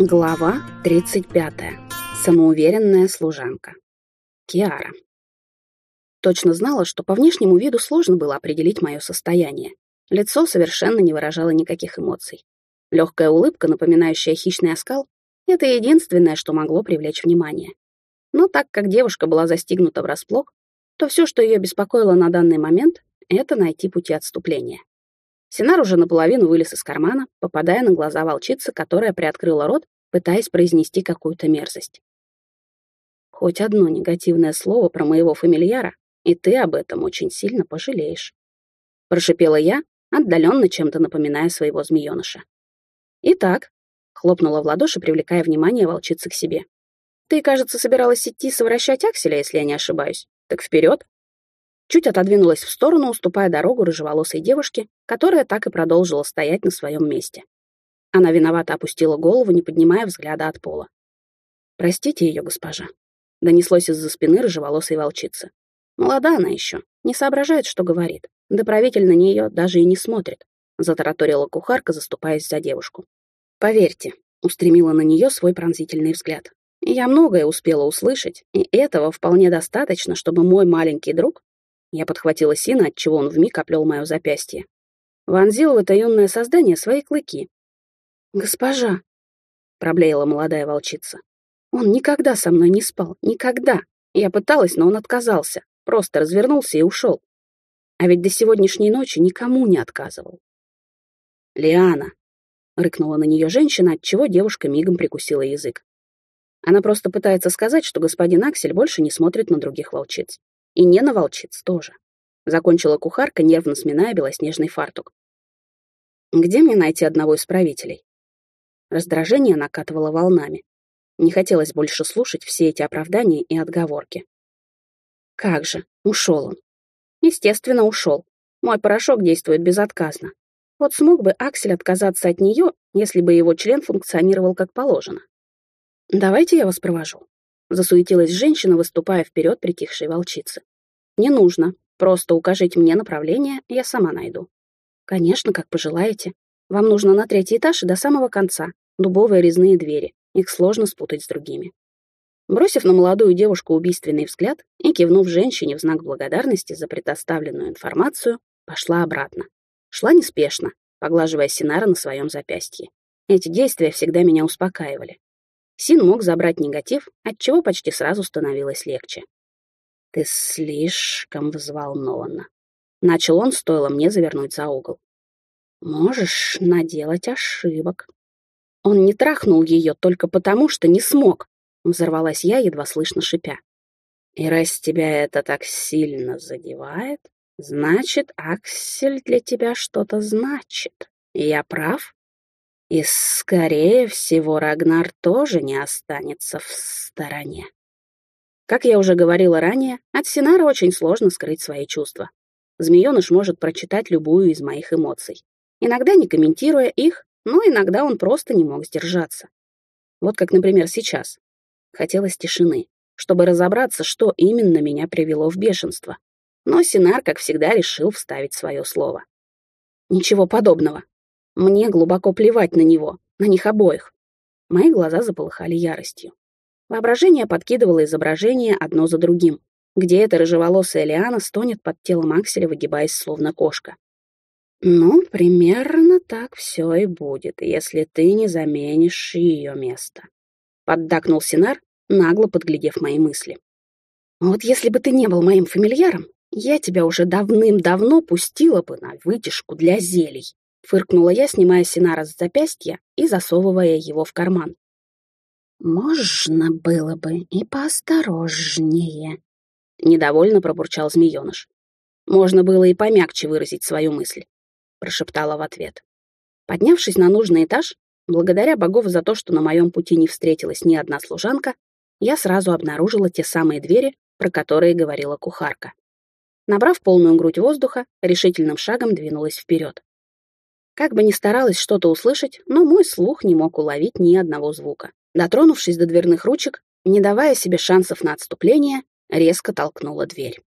Глава 35. Самоуверенная служанка. Киара. Точно знала, что по внешнему виду сложно было определить мое состояние. Лицо совершенно не выражало никаких эмоций. Легкая улыбка, напоминающая хищный оскал, это единственное, что могло привлечь внимание. Но так как девушка была застигнута врасплох, то все, что ее беспокоило на данный момент, это найти пути отступления. Синар уже наполовину вылез из кармана, попадая на глаза волчицы, которая приоткрыла рот, пытаясь произнести какую-то мерзость. Хоть одно негативное слово про моего фамильяра, и ты об этом очень сильно пожалеешь. Прошипела я, отдаленно чем-то напоминая своего змееныша. Итак, хлопнула в ладоши, привлекая внимание волчицы к себе. Ты, кажется, собиралась идти совращать акселя, если я не ошибаюсь. Так вперед! Чуть отодвинулась в сторону, уступая дорогу рыжеволосой девушке, которая так и продолжила стоять на своем месте. Она виновато опустила голову, не поднимая взгляда от пола. «Простите ее, госпожа», — донеслось из-за спины рыжеволосой волчицы. «Молода она еще, не соображает, что говорит. Да правитель на нее даже и не смотрит», — затараторила кухарка, заступаясь за девушку. «Поверьте», — устремила на нее свой пронзительный взгляд. «Я многое успела услышать, и этого вполне достаточно, чтобы мой маленький друг я подхватила Сина, отчего он вмиг оплел мое запястье. Вонзил в юное создание свои клыки. «Госпожа!» — проблеяла молодая волчица. «Он никогда со мной не спал, никогда. Я пыталась, но он отказался, просто развернулся и ушел. А ведь до сегодняшней ночи никому не отказывал». «Лиана!» — рыкнула на нее женщина, отчего девушка мигом прикусила язык. Она просто пытается сказать, что господин Аксель больше не смотрит на других волчиц. И не на волчиц тоже. Закончила кухарка, нервно сминая белоснежный фартук. Где мне найти одного из правителей? Раздражение накатывало волнами. Не хотелось больше слушать все эти оправдания и отговорки. Как же, ушел он. Естественно, ушел. Мой порошок действует безотказно. Вот смог бы Аксель отказаться от нее, если бы его член функционировал как положено. Давайте я вас провожу. Засуетилась женщина, выступая вперед притихшей волчицы. «Не нужно. Просто укажите мне направление, я сама найду». «Конечно, как пожелаете. Вам нужно на третий этаж и до самого конца. Дубовые резные двери. Их сложно спутать с другими». Бросив на молодую девушку убийственный взгляд и кивнув женщине в знак благодарности за предоставленную информацию, пошла обратно. Шла неспешно, поглаживая Синара на своем запястье. Эти действия всегда меня успокаивали. Син мог забрать негатив, отчего почти сразу становилось легче. «Ты слишком взволнована», — начал он, стоило мне завернуть за угол. «Можешь наделать ошибок». Он не трахнул ее только потому, что не смог, — взорвалась я, едва слышно шипя. «И раз тебя это так сильно задевает, значит, Аксель для тебя что-то значит. Я прав?» И, скорее всего, Рагнар тоже не останется в стороне. Как я уже говорила ранее, от Синара очень сложно скрыть свои чувства. Змеёныш может прочитать любую из моих эмоций. Иногда не комментируя их, но иногда он просто не мог сдержаться. Вот как, например, сейчас. Хотелось тишины, чтобы разобраться, что именно меня привело в бешенство. Но Синар, как всегда, решил вставить свое слово. «Ничего подобного», мне глубоко плевать на него, на них обоих. Мои глаза заполыхали яростью. Воображение подкидывало изображения одно за другим, где эта рыжеволосая Лиана стонет под телом Акселя, выгибаясь словно кошка. «Ну, примерно так все и будет, если ты не заменишь ее место», — поддакнул Синар, нагло подглядев мои мысли. «Вот если бы ты не был моим фамильяром, я тебя уже давным-давно пустила бы на вытяжку для зелий. Фыркнула я, снимая Синара с запястья и засовывая его в карман. «Можно было бы и поосторожнее», — недовольно пробурчал змеёныш. «Можно было и помягче выразить свою мысль», — прошептала в ответ. Поднявшись на нужный этаж, благодаря богов за то, что на моем пути не встретилась ни одна служанка, я сразу обнаружила те самые двери, про которые говорила кухарка. Набрав полную грудь воздуха, решительным шагом двинулась вперед. Как бы ни старалась что-то услышать, но мой слух не мог уловить ни одного звука. Дотронувшись до дверных ручек, не давая себе шансов на отступление, резко толкнула дверь.